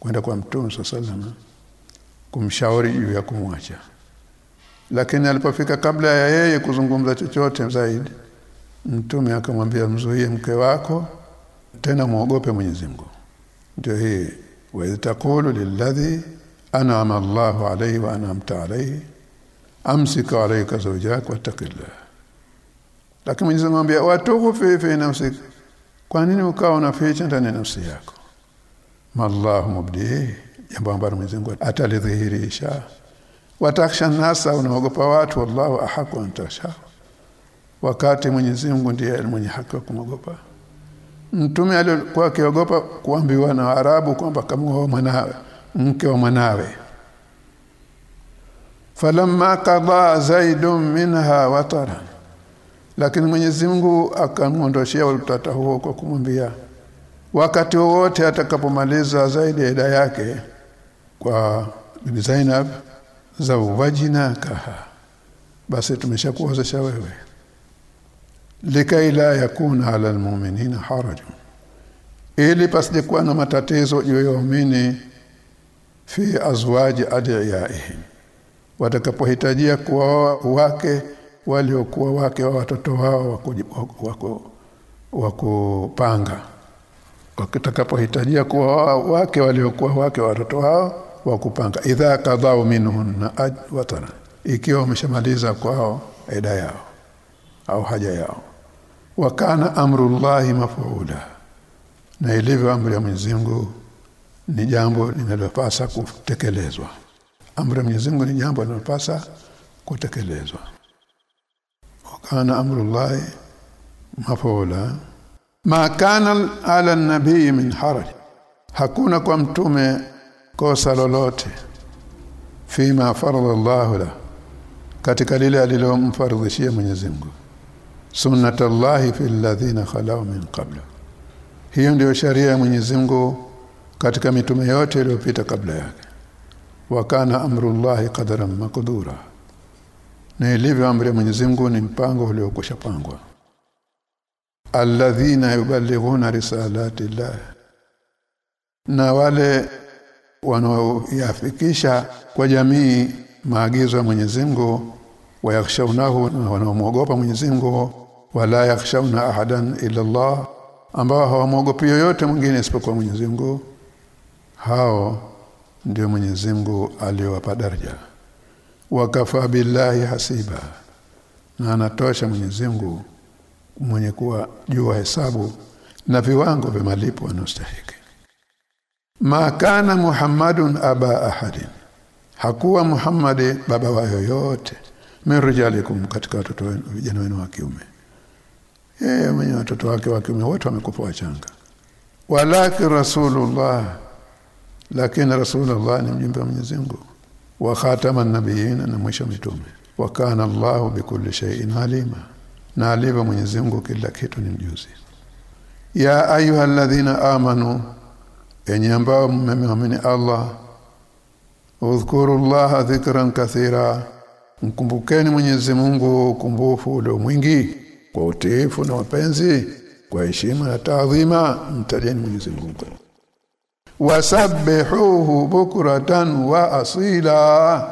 kwenda kwa mtume sallallahu kumshauri juu ya kumwacha. Lakini alipofika kabla ya yeye kuzungumza chochote zaidi mtume akamwambia mzuie mke wako tena muogope Mwenyezi Mungu. Ndio hii wa taqulu lilladhi an'ama Allahu alayhi wa an'amta alayhi amsika alayka zawjaka wattaqillah. Lakini Mwenyezi Mungu anamwambia watukhfi fi nafsik kwa nini ukawa unaficha ndani ya nafsi yako? Mallahu mubdi jambo ambalo Mwenyezi Mungu atalidhihirisha. Wataksha nasa unaogopa watu wallahu ahaku antasha wakati Mwenyezi Mungu ndiye mwenye haki kumogopa mtume alikuwa akiogopa kuambiwa na Arabu kwamba kama mwanawe mke wa mwanawe. Falamma qada zaidun minha watara lakini Mwenyezi Mungu akamwondoshia utata huo kwa kumwambia wakati wowote atakapomaliza zaidi ya ida yake kwa bibi Zainab zawajinakaha basi tumeshakuozesha wewe. Likai la yakuna ala almu'minina haraj ili pasije kuwa na matatizo juu ya waumini fi azwaji adiyaihim. Watakapohitajia kuoa wake waliokuwa wake wa watoto wao wako wakupanga wakitakapohitajia kuwa wake waliokuwa wake wa watoto wao wakupanga idha kadhau minhunna watana ikiwa wameshamaliza kwao eda yao au haja yao. Wakana amrullahi mafuula na ilivyo amri ya Mwenyezi Mungu ni jambo linalopasa kutekelezwa. Amri ya Mwenyezi ni jambo linalopasa kutekelezwa wakana amrullahi mafula ma kana ala nabii min haraj hakuna kwa mtume kosa lolote fima farada Allah la katika lile alilomfardhishia Mwenyezi Mungu sunnatullahi fil ladhina khalau min qabla hiyo ndio sharia ya Mwenyezi Mungu katika mitume yote iliyopita kabla yake wa kana amrullahi qadaran maqdura na ilivyo amri ya Mwenyezi Mungu ni mpango uliokushapangwa alladhina yuballighuna risalati llah na wale wanaoyafikisha kwa jamii maagizo ya Mwenyezi Mungu wayakhshawnahu na wanaomwogopa Mwenyezi Mungu wala yakhshawna ahadan illa Allah ambao hawamwogopi yoyote mwingine isipokuwa Mwenyezi Mungu hao ndio Mwenyezi Mungu aliowapa daraja wakafa billahi hasiba. Na anatosha Mwenyezi Mungu mwenye kuwa jua hesabu na viwango vya malipo anastahili ma kana muhammadun aba ahadin. Hakuwa muhammadi baba wa yoyote mirjalikum katika watoto wenu vijana wenu wa kiume. Yeye mwenye watoto wake wa kiume wote wamekufa wachanga. Walakin rasulullah lakini rasulullah ni mjumbe wa Mwenyezi Mungu wa khataman an na mwisho mitume wa kana Allahu bikulli shay'in alima. Na alivyo Mwenyezi Mungu kila kitu ni mjuzi. Ya ayuha ayyuhalladhina amanu enyi ambao mmeamini Allah udhkurullaha dhikran kathira. Mkumbukeni Mwenyezi Mungu ukumbufu ule mwingi kwa utiifu na mapenzi kwa heshima na taadhima. Mtajeni Mwenyezi Mungu wasabbihuhu bukratan wa asila.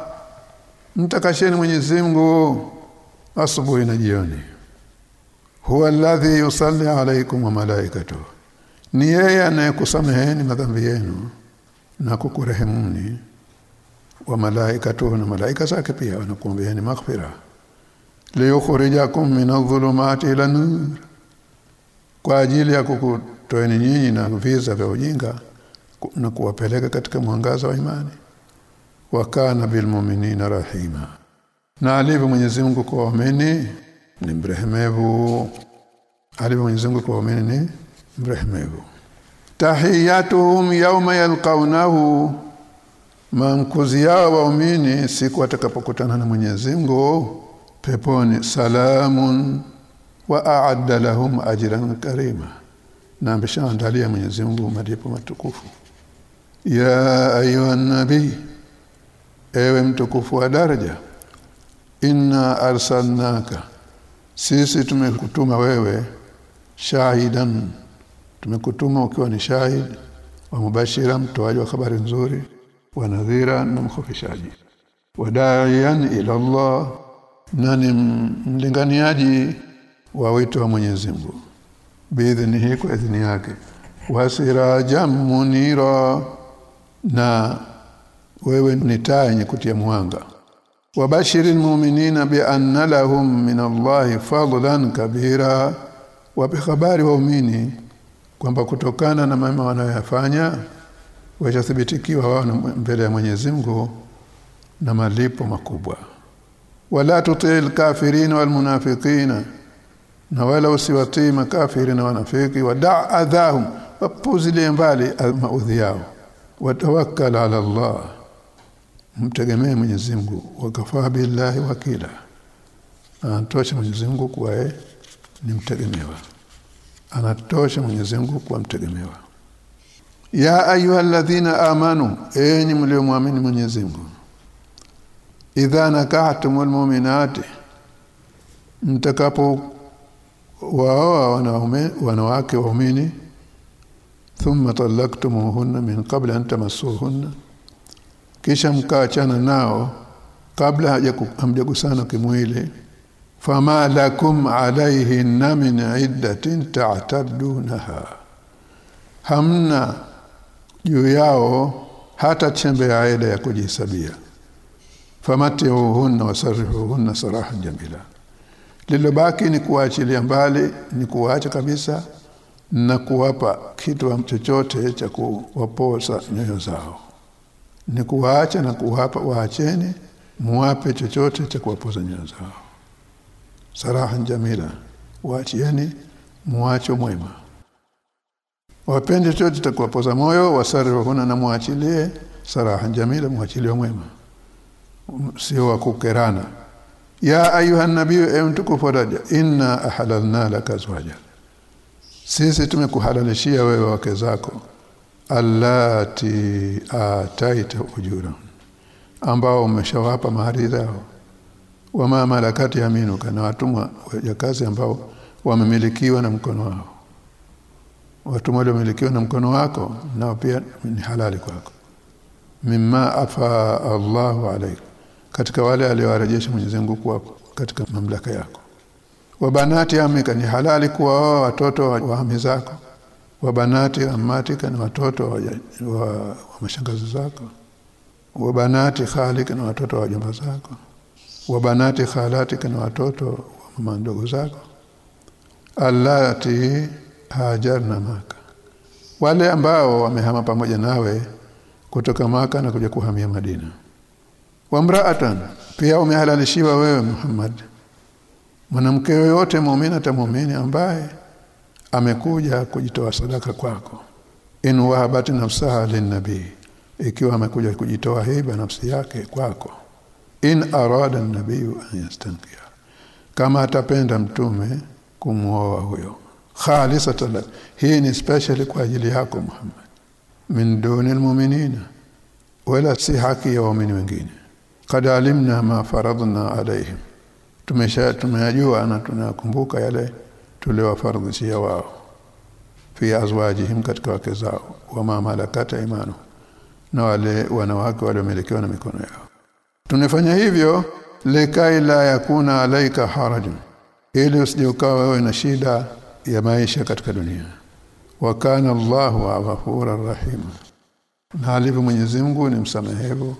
Mtakasheni Mwenyezi Mungu asubuhi na jioni. Huwa alladhi yusalli alaykum wa malaikatuhu. Ni yeye anayekusameheni madhambi yenu na kukurehemuni. Wa malaikatuhu na malaika zake pia wanakuombeeni maghfira. Liyukhrijakum min adh-dhulumati ila nur kwa ajili ya kukutoeni nyinyi na visa vya ujinga na kuwapeleka katika mwangaza wa imani. Wa kana bilmu'minina rahima. Na alivyo Mwenyezi Mungu kwa waamini ni mrehemevu alivyo Mwenyezi Mungu kwa waamini ni mrehemevu tahiyatuhum yawma yalqawnahu. Mamkuzi yao waumini siku watakapokutana na Mwenyezi Mungu peponi salamun wa a'adda lahum ajran karima. Na ameshaandalia Mwenyezi Mungu malipo matukufu ya ayuha nabii ewe mtukufu wa daraja inna arsalnaka sisi tumekutuma wewe shahidan. Tumekutuma ukiwa ni shahid wa mubashira mtoaji wa habari nzuri wa nadhira na mkhofishaji wadaian ila Allah na ni mlinganiaji wa wito wa Mwenyezi Mungu. Biidhnihi kwa idhini yake. Wasirajan munira na wewe ni taa yenye kutia mwanga. Wabashiril mu'minina bi anna lahum min Allahi fadlan kabira. Wape habari waumini kwamba kutokana na mema wanayoyafanya washathibitikiwa wao mbele ya Mwenyezi Mungu na malipo makubwa. Wala tutil kafirin wal munafiqina na wala usiwatii makafiri na wanafiki. Wada adhahum wapuzilie mbali maudhi yao watawakkal ala Allah. Mtegemee Mwenyezi Mungu. Wakafaa billahi wakila. Anatosha Mwenyezi Mungu kuwa ni mtegemewa. Anatosha Mwenyezi Mungu kuwa mtegemewa. Ya ayyuhalladhina amanu enyi mlioamini Mwenyezi Mungu. Idha nakahtumul mu'minati mtakapo waoa wanaume wanawake waumini thumma talaktumuhunna min qabla an tamassuhunna kisha mkaachana nao kabla hamjagusana kimwili fama lakum alayhinna min iddatin ta'tadunaha hamna juu yao hata chembe ya aida ya kujisabia famatiuhunna wasarrihuhunna sarahan jamila lilobaki ni kuachilia mbali ni kuacha kabisa na kuwapa kitu chochote cha kuwaposa nyoyo zao. Ni kuwaacha na kuwapa waacheni muwape chochote cha kuwapoza nyoyo zao. Sarahan jamila waachieni muacho mwema. Wapende chochote cha kuwapoza moyo wasarihuna na muachilie. Sarahan jamila muachilie mwema. Sio wa kukerana. Ya ayuha nabii ewe mtukufu daraja inna ahalalna laka sisi tumekuhalalishia wewe wake zako allati ataita ujura ambao umeshawapa mahari zao. Wama malakati yaminuka na watumwa ya kazi ambao wamemilikiwa na mkono wao. Watumwa waliomilikiwa na mkono wako nao pia ni halali kwako. Mimma afa Allahu alaik katika wale aliowarejesha Mwenyezi Mungu kwako katika mamlaka yako wabanati amika ni halali kuwaoa watoto wa, ami zako. Wabanati amatika ni watoto wa, wa, wa mashangazi zako. Wa banati khalika na watoto wa jamaa zako. Wa banati khalatika ni watoto wa mama ndogo zako. Allati hajarna maka. Wale ambao wamehama pamoja nawe kutoka maka na kuja kuhamia Madina. Wa mraatan pia umehalalishiwa wewe Muhammad mwanamke yoyote muumini muumini ambaye amekuja kujitoa sadaka kwako. In wahabat nafsaha linnabii ikiwa amekuja kujitoa hiba nafsi yake kwako. In arada an-nabii an yastankia kama atapenda mtume kumuoa huyo. Khalisatan hii ni special kwa ajili yako Muhammad. Min duni almu'minina wala si haki ya waumini wengine. Kad alimna ma faradna alaihim tumesha tumeyajua na tunakumbuka yale tuliowafardhishia wao. Fi azwajihim katika wake zao. Wa ma imanu na wale wanawake waliomilikiwa na mikono yao. Tunafanya hivyo likai la yakuna alaika harajun ili usije ukawa wewe na shida ya maisha katika dunia. Wa kana Allahu ghafurur rahim na alivyo Mwenyezi Mungu ni msamehevu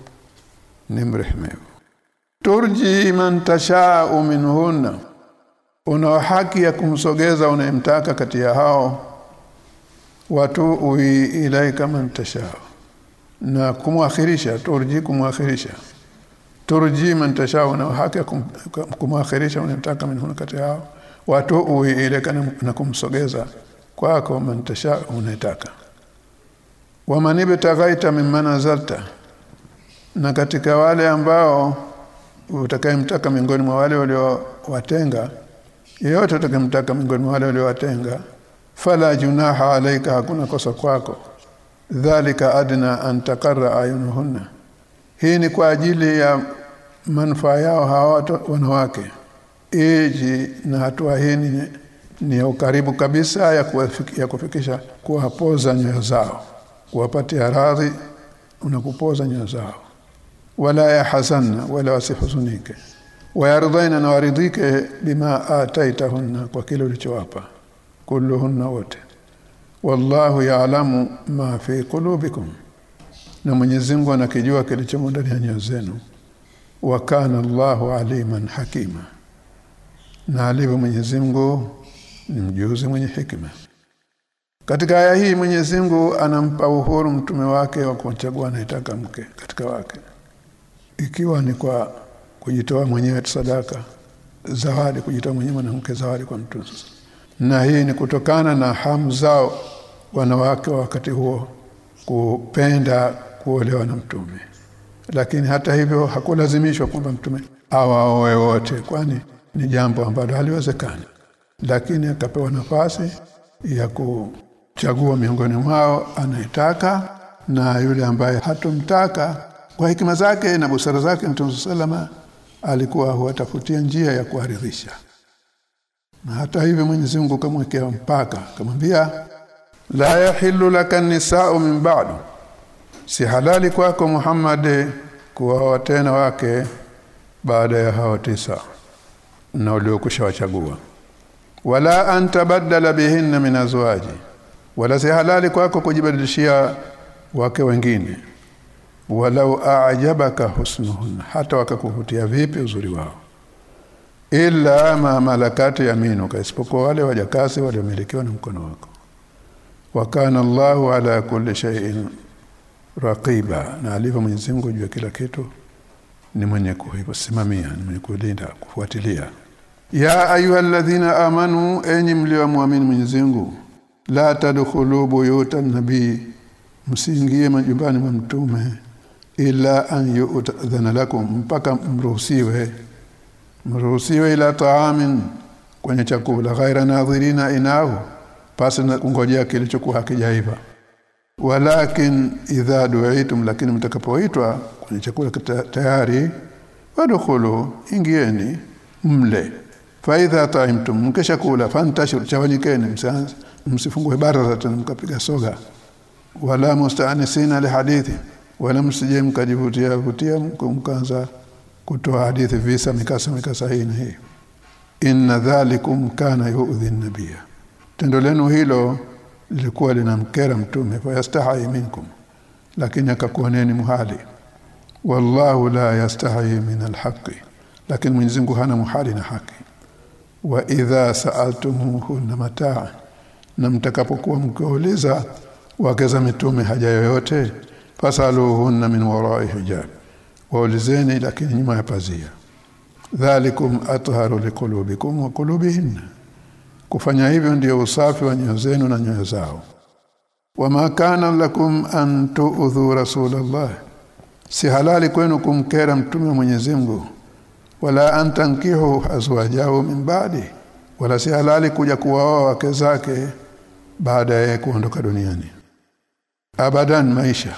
ni mrehemevu turji man tasha'u minhunna. Una haki ya kumsogeza unayemtaka kati ya hao. Watu ui ilaika man na kumwakhirisha turji kumwakhirisha. Turji man tasha'u una haki ya kumwakhirisha unayemtaka minhunna kati ya hao. Watu ui ilaika na kumsogeza kwako man tasha'u unayetaka. Waman ghaita mimman azalta na katika wale ambao utakayemtaka miongoni mwa wale waliowatenga yeyote utakayemtaka miongoni mwa wale waliowatenga fala junaha alayka hakuna kosa kwako. Dhalika adna an taqarra ayunuhunna. Hii ni kwa ajili ya manufaa yao hawa wanawake. Iji na hatua hii ni, ni ukaribu kabisa ya, kuwafiki, ya kufikisha kuwapoza nyoyo zao. Kuwapatia radhi unakupoza nyoyo zao wala yahzanna wala wasihuzunike wayardhaina na waridhike bima ataitahunna kwa kile ulichowapa kulluhunna wote wallahu yaalamu ma fi qulubikum na Mwenyezi Mungu anakijua kilichomo ndani ya nyoyo zenu wa kana Allahu aliman hakima na alivyo Mwenyezi Mungu ni mjuzi mwenye hikima katika aya hii Mwenyezi Mungu anampa uhuru mtume wake wa kumchagua anayetaka mke katika wake ikiwa ni kwa kujitoa mwenyewe sadaka zawadi kujitoa mwenyewe mwanamke zawadi kwa mtu. Na hii ni kutokana na hamu zao wanawake wa wakati huo kupenda kuolewa na mtume. Lakini hata hivyo hakulazimishwa kwamba mtume awaoe wote kwani ni jambo ambalo haliwezekani. Lakini akapewa nafasi ya kuchagua miongoni mwao anayetaka na yule ambaye hatumtaka kwa hikima zake na busara zake Mtume salama alikuwa huwatafutia njia ya kuaridhisha na hata hivyo Mwenyezi Mungu kamwekea mpaka kamwambia la yahillu laka nisa'u min ba'du. Si halali kwako Muhammad kuoa tena wake baada ya hao tisa na uliokusha wachagua. Wala antabaddala bihinna min azwaji. Wala si halali kwako kujibadilishia wake wengine walau aajabaka husnuhun hata wakakuvutia vipi uzuri wao. Illa ma malakati yaminuka isipokuwa wale wajakasi waliomilikiwa na mkono wako. Wakana Allahu ala kulli shay'in raqiba na alivyo Mwenyezi Mungu juu ya kila kitu ni mwenye kusimamia ni mwenye kulinda kufuatilia ya ayyuhalladhina amanu enyi mlioamini Mwenyezi Mungu la tadkhulu buyutan nabii msiingie majumbani mwa mtume ila an yu'dhana lakum mpaka mruhusiwe. Mruhusiwe ila taamin kwenye chakula. Ghaira nadhirina inahu pasi na kungojea kilichokuwa hakijaiva. Walakin idha du'itum lakini mtakapoitwa kwenye chakula tayari wadkhulu ingieni mle. Fa idha ta'imtum mkisha kula fantashur chawanyikeni msifungue baraza tena mkapiga soga. Wala musta'anisina li hadithi wala msije mkajivutia vutia mkaanza kutoa hadithi visa mikasa mikasa hii na hii. Inna dhalikum kana yu'dhi an-nabiyya. Tendo lenu hilo lilikuwa linamkera mtume fayastahi minkum lakini akakuoneni muhali. Wallahu la yastahi min alhaqi lakini Mwenyezi Mungu hana muhali na haki. Wa idha sa'altumuhunna mataa na mtakapokuwa mkiuliza wakeza mitume haja yoyote fasaluhunna min wara'i hijab. Waulizeni lakini nyuma ya pazia. Dhalikum atharu liqulubikum wa qulubihinna. Kufanya hivyo ndiyo usafi wa nyoyo zenu na nyoyo zao. Wama kana lakum an tu'dhu rasulallah si halali kwenu kumkera mtume wa Mwenyezi Mungu. Wala antankihu azwajahu min ba'di. Wala si halali kuja kuwaoa wake zake baada ya kuondoka duniani. Abadan maisha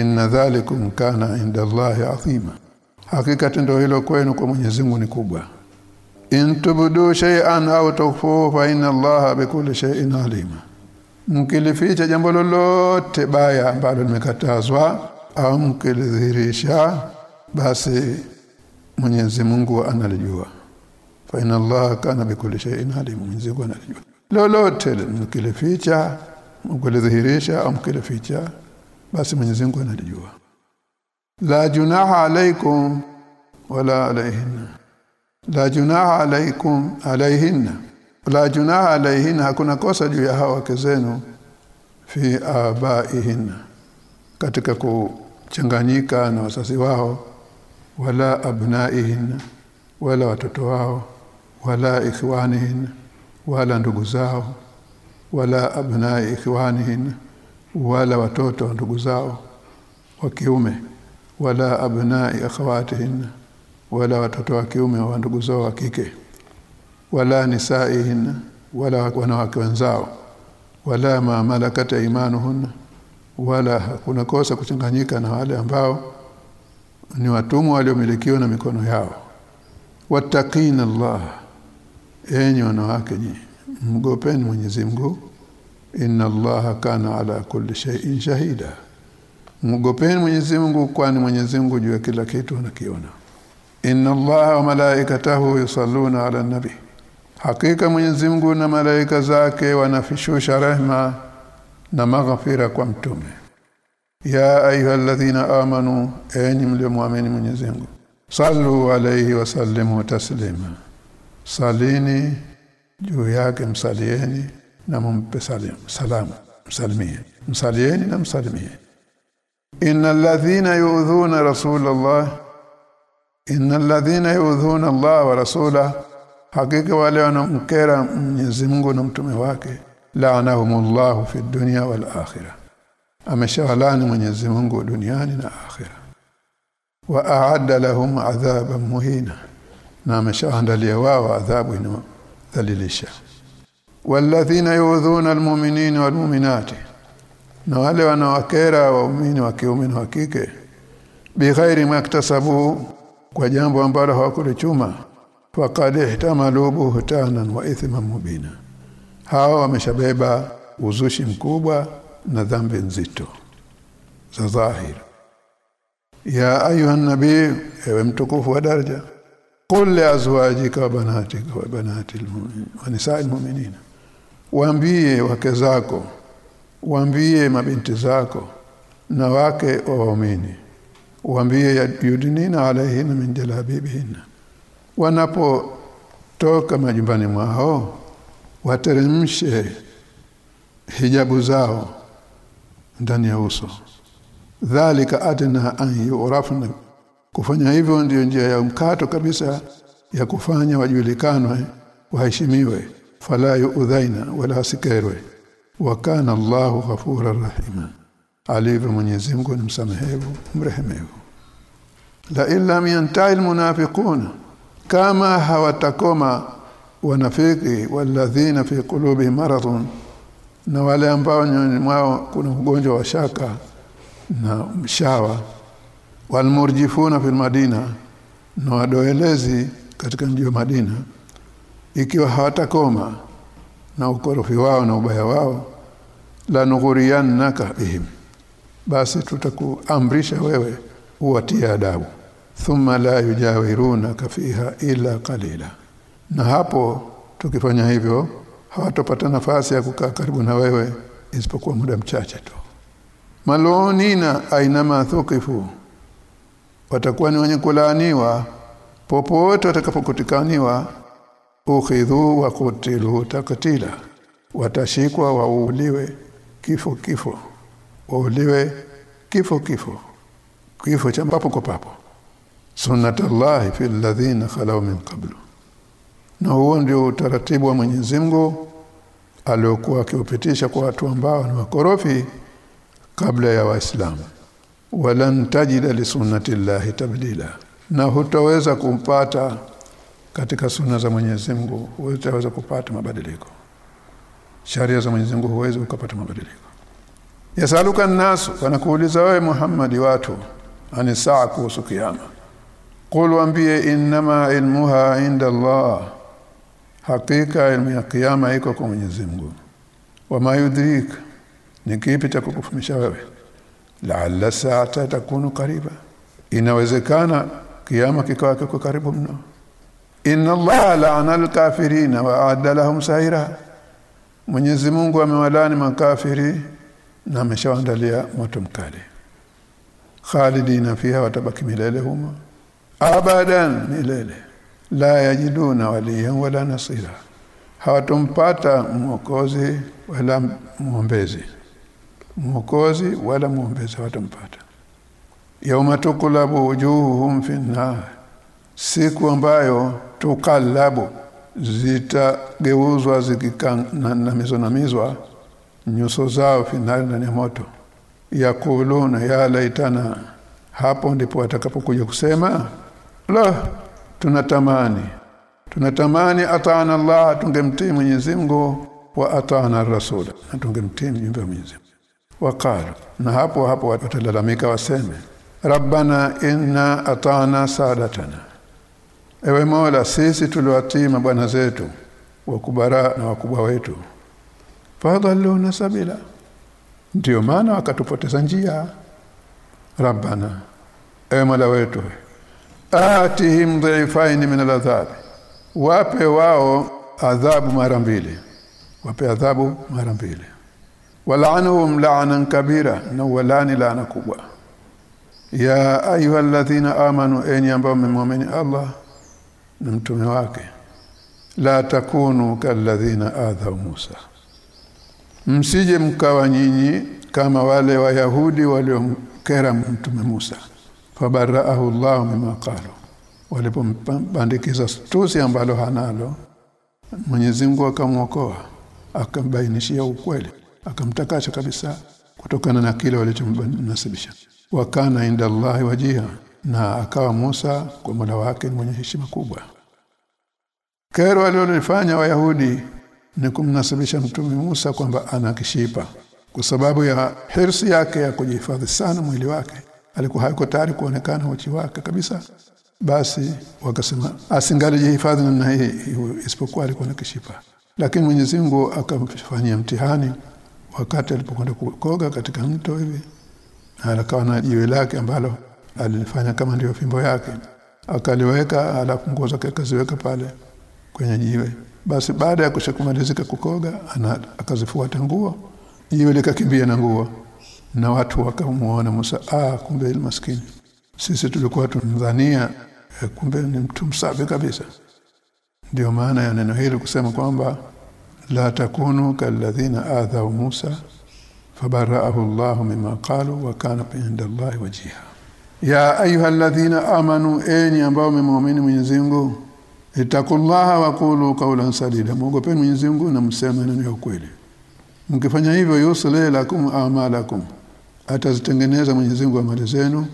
inna dhalikum kana inda Allahi azima. Hakika tendo hilo kwenu kwa Mwenyezi Mungu ni kubwa. In tubdu shay'an aw tukhfuhu fa inna Allaha bikulli shay'in alima. Mkilificha jambo lolote baya ambalo limekatazwa au mkilidhihirisha basi Mwenyezi Mungu analijua. Fa inna Allaha kana bikulli shay'in alim Mwenyezi Mungu analijua. Lolote mkilificha mkilidhihirisha au mkilificha basi Mwenyezi Mungu analijua. La junaha alaikum wala alaihinna la junaha alaikum alaihinna la junaha alaihinna hakuna kosa juu ya hawa wake zenu fi abaihinna. Katika kuchanganyika na wasasi wao wala abnaihinna wala watoto wao wala ikhwanihinna wala ndugu zao wala abnai ikhwanihinna wala watoto wa ndugu zao wa kiume wala abnai akhawatihin wala watoto wa kiume wa ndugu zao wa kike wala nisaihin wala wanawake wenzao wala ma malakata imanuhun wala hakuna kosa kuchanganyika na wale ambao ni watumwa waliomilikiwa na mikono yao. Wattaqina Allah enyi wanawake nyinyi mgopeni Mwenyezi Mungu inna Allaha kana ala kulli shay'in shahida. Mugopeni Mwenyezi Mungu kwani Mwenyezi Mungu juu ya kila kitu anakiona. Inna Allaha wa malaikatahu yusalluna ala nabi. Hakika Mwenyezi Mungu na malaika zake wanafishusha rehma na maghfira kwa mtume. Ya ayyuhalladhina amanu enyi mliomuamini Mwenyezi Mungu sallu alayhi wa sallimu taslima. Salini juu yake msalieni na mumpe salamu msalimie msalieni na msalimie innal ladhina yu'dhuna rasulallah innal ladhina yu'dhuna Allah wa rasula hakika wale wanamkera Mwenyezi Mungu na mtume wake la'anahumullahu fi dunya wal akhirah. Ameshawalani Mwenyezi Mungu duniani na akhirah. Wa a'adda lahum adhaban muhina na ameshaandalia wao adhabu inadhalilisha walladhina yu'dhuna almu'minina walmu'minati na wale wanawakera waumini wa kiume na wa kike bighairi maktasabu kwa jambo ambalo hawakulichuma faqad ihtamalu buhtanan wa ithman mubina. Hao wameshabeba uzushi mkubwa na dhambi nzito za zahir. Ya ayuha nabii ewe mtukufu wa daraja qul li azwajika wa banatika wa banati almu'minin wa nisa'il mu'minin waambie wake zako waambie mabinti zako na wake wa waumini. Waambie yudinina alaihina min jalabibihinna. Wanapotoka majumbani mwao wateremshe hijabu zao ndani ya uso. Dhalika adna an yurafna. Kufanya hivyo ndiyo njia ya mkato kabisa ya kufanya wajulikanwe waheshimiwe fala yu'dhaina wala sikairwe wa kana Allahu ghafura rahima. Alivyo Mwenyezi Mungu ni msamehevu mrehemevu. La illa yantahi almunafiquna kama hawatakoma wanafiki walladhina fi qulubi maradun na wale ambao nyoni mwao kuna ugonjwa wa shaka na mshawa walmurjifuna fi madina na wadoelezi katika mji wa Madina ikiwa hawatakoma na ukorofi wao na ubaya wao la nughuriyannaka bihim. Basi tutakuamrisha wewe uwatie adabu. Thumma la yujawirunaka fiha illa qalila. Na hapo tukifanya hivyo hawatopata nafasi ya kukaa karibu na wewe isipokuwa muda mchache tu. Malonina ainama thukifu watakuwa ni wenye kulaaniwa popote watakapokutikaniwa ukhidhu wa kutilu taktila watashikwa wauliwe kifo kifo. Wauliwe kifo kifo. Kifo cha papo kwa papo. Sunnatullahi fil ladhina khalau min qablu. Na huo ndio utaratibu wa Mwenyezi Mungu aliokuwa akiupitisha kwa watu ambao ni wakorofi kabla ya waislamu. Walan tajida li sunnatillahi tabdila. Na hutaweza kumpata katika sunna za Mwenyezi Mungu utaweza kupata mabadiliko. Sharia za Mwenyezi Mungu huwezi ukapata mabadiliko. Yasaluka nasu wanakuuliza wewe Muhammad watu ani saa kuhusu kiyama? Qul waambie inma ilmuha inda Allah. Hakika ilmu ya kiyama iko kwa Mwenyezi Mungu. Wama yudrik ni kipi cha kukufumisha wewe? La'alla sa'ata takunu kariba. Inawezekana kiyama kikawa kiko karibu mno inna allaha la'ana al-kafirina wa a'adda lahum sa'ira. Mwenyezi Mungu amewalani makafiri na ameshawaandalia moto mkali. Khalidina fiha watabaki milele humo. Abadan milele. La yajiduna waliyan wala nasira. Hawatompata mwokozi wala muombezi mwokozi wala muombezi hawatompata. Yauma tukulabu wujuhuhum fi siku ambayo tukalabu zitageuzwa zikikanamizwa nyuso zao finali ndani ya moto. Yakuluna ya laitana hapo ndipo atakapokuja kusema la tunatamani. Tunatamani atana Allah tungemtii Mwenyezi Mungu wa atana rasul na tungemtii mjumbe wa Mwenyezi waqalu na hapo hapo watalalamika waseme rabbana inna atana sadatana ewe mola sisi tuliwatima bwana zetu wakubara na wakubwa wetu. Fadhalluna sabila. Ndio maana wakatupoteza njia. Rabbana ewe mola wetu atihim dhaifain min aladhab. Wape wao adhabu mara mbili. Wape adhabu mara mbili. Wal'anuhum la'nan kabira na walani laana kubwa. Ya ayuha ayyuhalladhina amanu enyi ambao mmemwamini Allah na mtume wake. La takunu kalladhina adhaw Musa. Msije mkawa nyinyi kama wale wayahudi waliomkera mtume Musa. Fabaraahu Allah mima qalu. Walipombandikiza tusi ambalo hanalo Mwenyezi Mungu akamwokoa akambainishia ukweli akamtakasha kabisa kutokana na kile walichomnasibisha. Wakana inda Allah wajiha na akawa Musa kwa Mola wake ni mwenye heshima kubwa. Kero alionifanya wayahudi ni kumnasibisha mtume Musa kwamba ana kishipa. Kwa sababu ya hirsi yake ya kujihifadhi sana mwili wake alikuwa hayuko tayari kuonekana uchi wake kabisa. Basi wakasema asingali jihifadhi namna hii isipokuwa alikuwa na kishipa. Lakini Mwenyezi Mungu akamfanyia mtihani wakati alipokwenda kukoga katika mto hivi na akawa na jiwe lake ambalo alifanya kama ndio fimbo yake. Akaliweka alafu nguo zake akaziweka pale kwenye jiwe. Basi baada ya kushakumalizika kukoga ana akazifuata nguo. Jiwe likakimbia na nguo. Na watu wakamuona Musa ah kumbe ile maskini. Sisi tulikuwa tunadhania eh, kumbe ni mtu msafi kabisa. Ndio maana ya neno hili kusema kwamba la takunu kalladhina adhau Musa fabaraahu Allahu mimma qalu wa kana inda Allahi wajiha ya ayuha ayyuhalladhina amanu enyi ambao mmemwamini Mwenyezi Mungu itakullaha wa qulu qawlan sadida. Muogopeni Mwenyezi Mungu na mseme neno ya ukweli. Mkifanya hivyo yusli lakum a'malakum. Atazitengeneza Mwenyezi Mungu amali zenu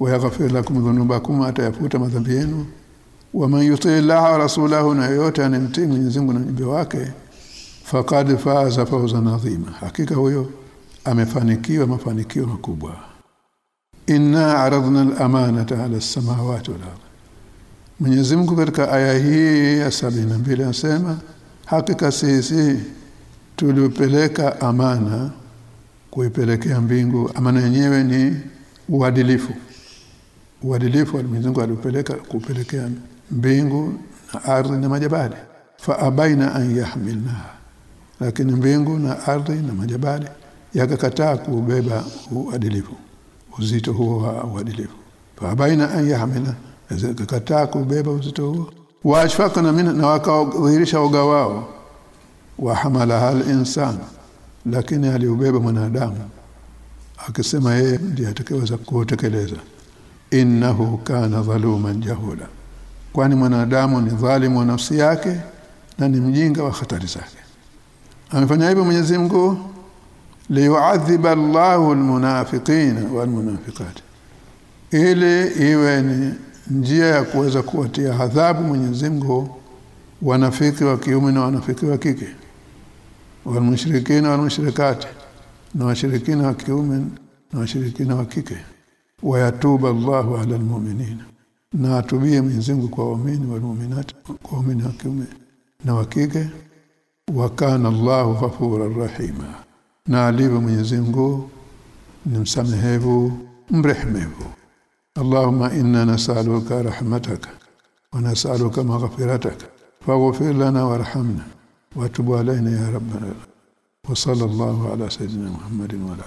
wa yaghfir lakum dhunubakum atayafuta madhambi yenu. Wa man yuti wa rasulahu na yote anemtii Mwenyezi Mungu na mjumbe wake faqad faza fawzan adhima hakika huyo amefanikiwa mafanikio makubwa inna aradna al-amanata ala as-samawati wal ardh Mwenyezi Mungu katika aya hii ya mbili anasema hakika sisi tulipeleka amana kuipelekea mbingu. Amana yenyewe ni uadilifu. Uadilifu Mwenyezi Mungu alipeleka kupelekea mbingu na ardhi na majabali. Fa abaina an yahmilna. Lakini mbingu na ardhi na majabali yakakataa kubeba uadilifu uzito huo wa uadilifu. Fabaina abaina an yahmina kataa kubeba uzito huo. Wa ashfaqna min na wakadhihirisha uga wao. Wa hamala hal insan lakini aliubeba mwanadamu. Akisema yeye ndiye atakayeweza kutekeleza innahu kana dhaluman jahula. Kwani mwanadamu ni dhalimu wa nafsi yake na ni mjinga wa hatari zake. Amefanya hivyo Mwenyezi Mungu liyuadhiba Allahu almunafiqina walmunafiqat. Ili iwe ni njia ya kuweza kuwatia adhabu Mwenyezi Mungu wanafiki wa kiume na wanafiki wa kike walmushrikina walmushrikati na washirikina wa kiume na washirikina wa kike. Wayatuba Allahu ala almu'minina na atubie Mwenyezi Mungu kwa waumini walmu'minat kwa waumini wa kiume na wa kike. Wa kana Allahu ghafurur rahima na alivyo Mwenyezi Mungu ni msamehevu mrehemevu Allahumma inna nas'aluka rahmataka wa nas'aluka maghfirataka faghfir lana warhamna wa tub alaina ya rabbana. Wa sallallahu ala sayyidina Muhammadin wa ala